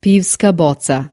pivska boca.